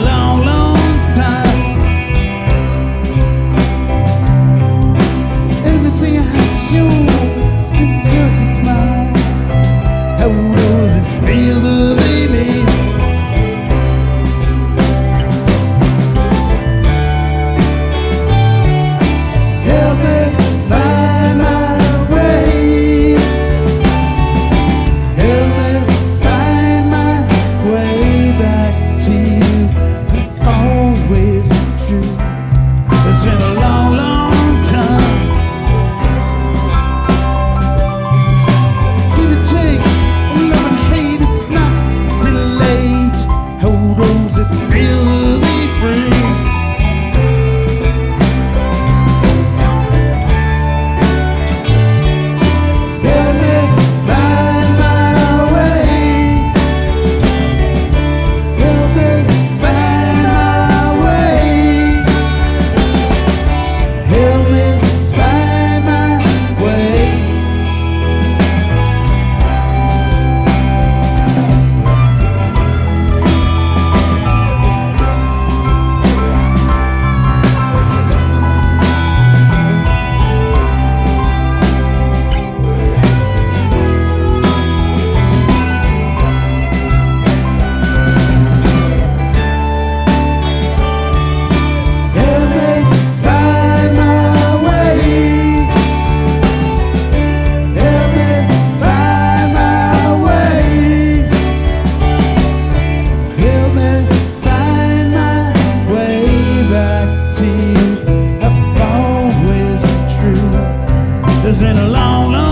long, long It's been a long, long